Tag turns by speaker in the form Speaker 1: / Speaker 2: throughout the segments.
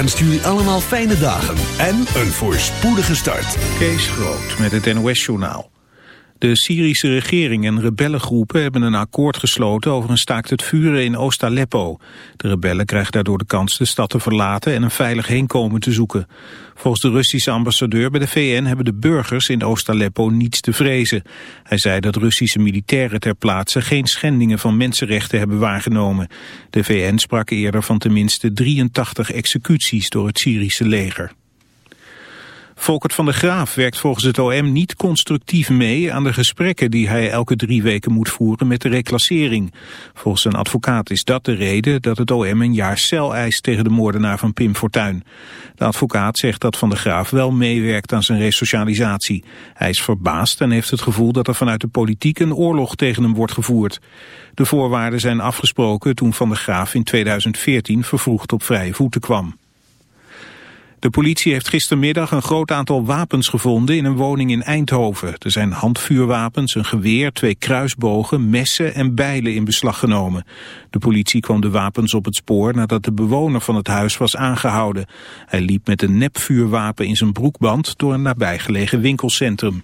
Speaker 1: En stuur jullie allemaal fijne dagen en een voorspoedige start.
Speaker 2: Kees Groot met het NOS-journaal. De Syrische regering en rebellengroepen hebben een akkoord gesloten over een staakt het vuren in Oost-Aleppo. De rebellen krijgen daardoor de kans de stad te verlaten en een veilig heenkomen te zoeken. Volgens de Russische ambassadeur bij de VN hebben de burgers in Oost-Aleppo niets te vrezen. Hij zei dat Russische militairen ter plaatse geen schendingen van mensenrechten hebben waargenomen. De VN sprak eerder van tenminste 83 executies door het Syrische leger. Volkert van der Graaf werkt volgens het OM niet constructief mee aan de gesprekken die hij elke drie weken moet voeren met de reclassering. Volgens zijn advocaat is dat de reden dat het OM een jaar cel eist tegen de moordenaar van Pim Fortuyn. De advocaat zegt dat van der Graaf wel meewerkt aan zijn resocialisatie. Hij is verbaasd en heeft het gevoel dat er vanuit de politiek een oorlog tegen hem wordt gevoerd. De voorwaarden zijn afgesproken toen van der Graaf in 2014 vervroegd op vrije voeten kwam. De politie heeft gistermiddag een groot aantal wapens gevonden in een woning in Eindhoven. Er zijn handvuurwapens, een geweer, twee kruisbogen, messen en bijlen in beslag genomen. De politie kwam de wapens op het spoor nadat de bewoner van het huis was aangehouden. Hij liep met een nepvuurwapen in zijn broekband door een nabijgelegen winkelcentrum.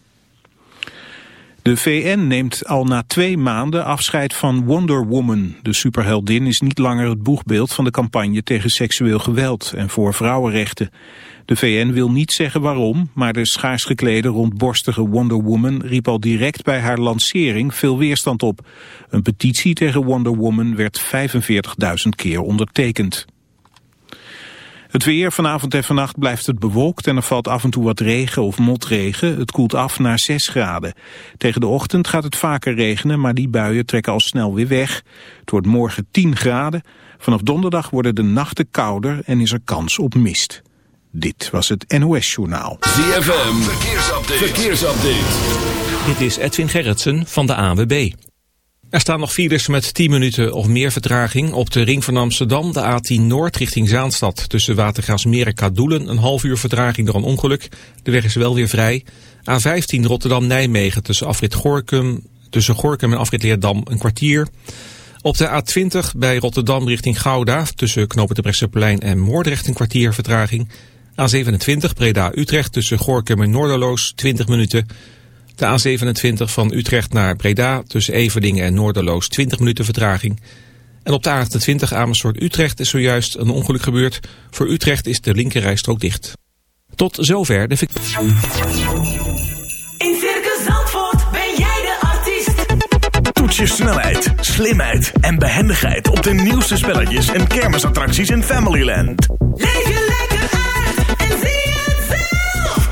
Speaker 2: De VN neemt al na twee maanden afscheid van Wonder Woman. De superheldin is niet langer het boegbeeld van de campagne tegen seksueel geweld en voor vrouwenrechten. De VN wil niet zeggen waarom, maar de schaars geklede rondborstige Wonder Woman riep al direct bij haar lancering veel weerstand op. Een petitie tegen Wonder Woman werd 45.000 keer ondertekend. Het weer vanavond en vannacht blijft het bewolkt en er valt af en toe wat regen of motregen. Het koelt af naar 6 graden. Tegen de ochtend gaat het vaker regenen, maar die buien trekken al snel weer weg. Het wordt morgen 10 graden. Vanaf donderdag worden de nachten kouder en is er kans op mist. Dit was het NOS Journaal.
Speaker 1: ZFM, verkeersupdate. verkeersupdate.
Speaker 3: Dit is Edwin Gerritsen van de AWB. Er staan nog files met 10 minuten of meer vertraging. Op de ring van Amsterdam, de A10 Noord richting Zaanstad. Tussen Watergraafsmeer en Kadoelen een half uur vertraging door een ongeluk. De weg is wel weer vrij. A15 Rotterdam-Nijmegen tussen afrit Gorkum, tussen Gorkum en afrit Leerdam een kwartier. Op de A20 bij Rotterdam richting Gouda tussen Knopen de en Moordrecht een kwartier vertraging. A27 Breda-Utrecht tussen Gorkum en Noorderloos 20 minuten. De A27 van Utrecht naar Breda tussen Everdingen en Noorderloos 20 minuten vertraging. En op de A28 Amersfoort Utrecht is zojuist een ongeluk gebeurd. Voor Utrecht is de linkerrijstrook dicht. Tot zover de
Speaker 4: In Circus Zandvoort ben jij de artiest.
Speaker 1: Toets je snelheid, slimheid en behendigheid op de nieuwste spelletjes en kermisattracties in Familyland.
Speaker 4: Leef je lekker uit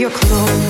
Speaker 5: Your
Speaker 6: clothes,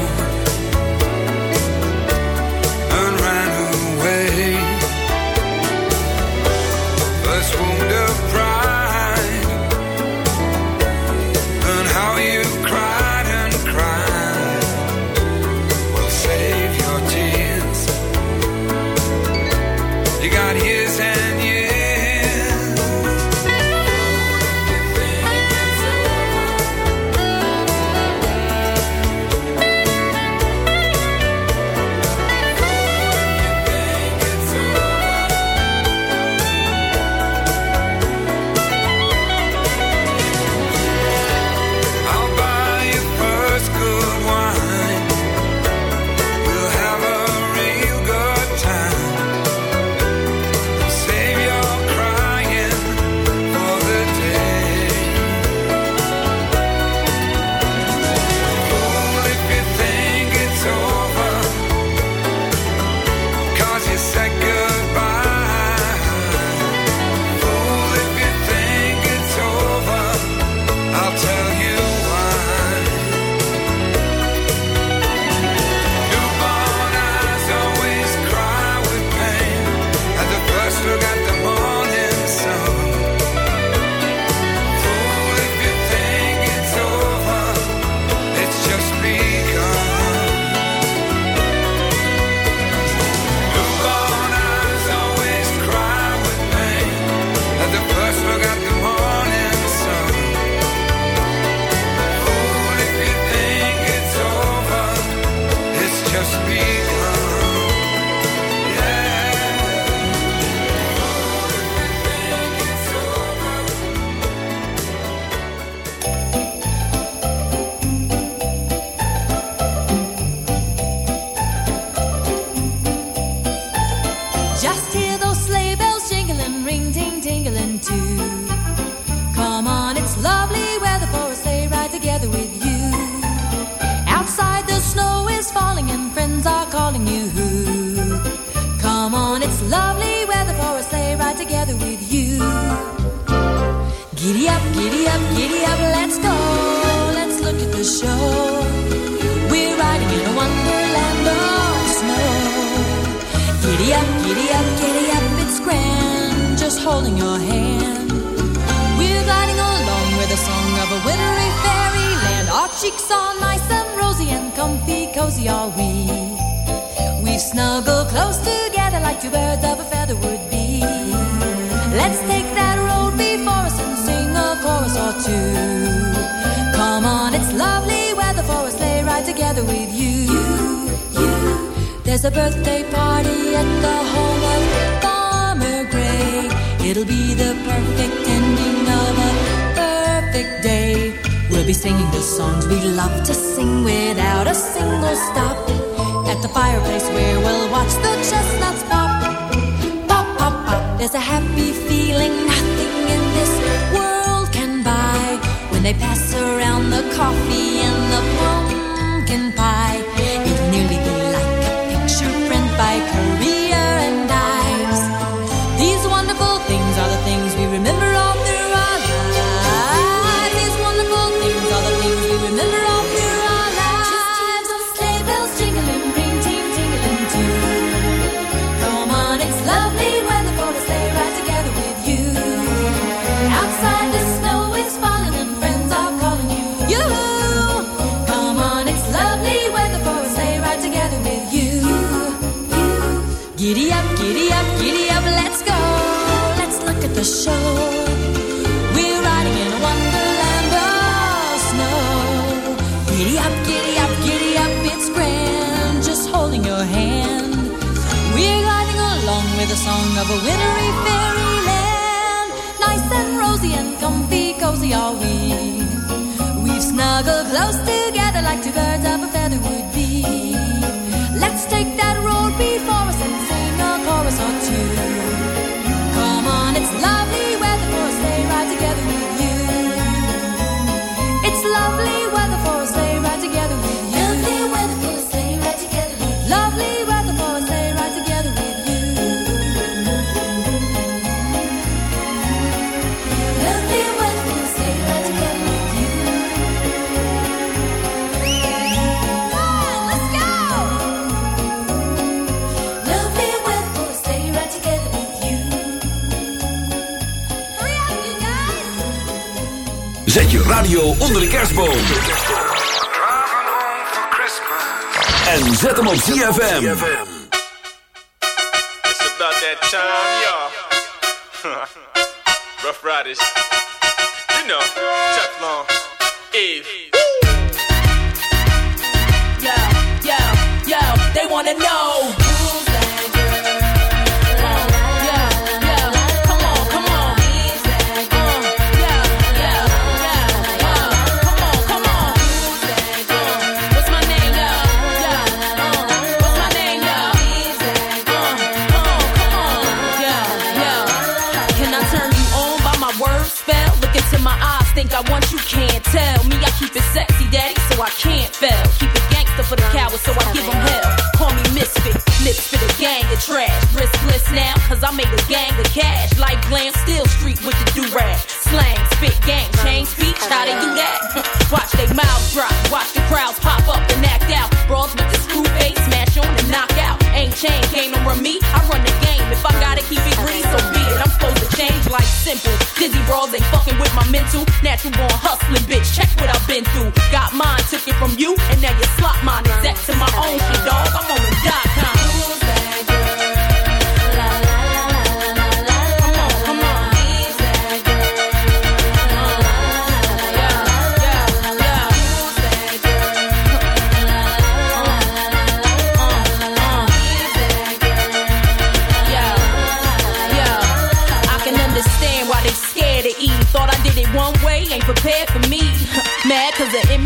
Speaker 7: They pass around the coffee and close together like two birds of a
Speaker 8: radio onder de kerstboom.
Speaker 3: home for Christmas
Speaker 8: En zet hem op ZFM.
Speaker 9: It's about that time, y'all. Rough Riders. You know, Teflon. Eve.
Speaker 10: Yo, yo, yo, they wanna know. trash. Riskless now, cause I make a gang of cash. Like glam, still street with the do rag. Slang, spit, gang, change speech, how they do that? watch they mouths drop, watch the crowds pop up and act out. Brawls with the screw face, smash on and knock out. Ain't chain, game on me, I run the game. If I gotta keep it green, so be it. I'm supposed to change like simple. Dizzy brawls ain't fucking with my mental. Natural born hustling, bitch, check what I've been through. Got mine, took it from you, and now you slot mine. Is that to my own shit, dog? I'm on the dot com.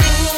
Speaker 11: Oh.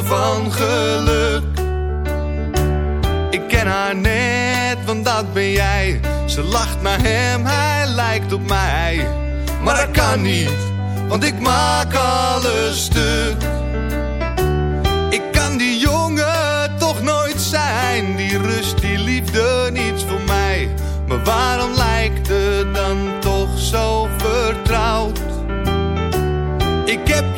Speaker 4: van
Speaker 12: geluk. Ik ken haar net, want dat ben jij. Ze lacht naar hem, hij lijkt op mij. Maar dat kan niet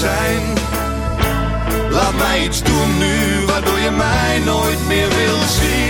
Speaker 12: zijn. Laat mij iets doen nu, waardoor je mij nooit meer wil zien.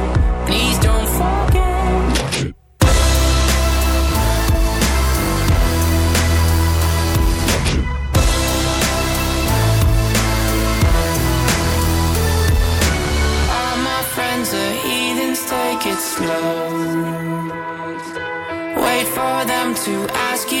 Speaker 13: Wait for them to ask you.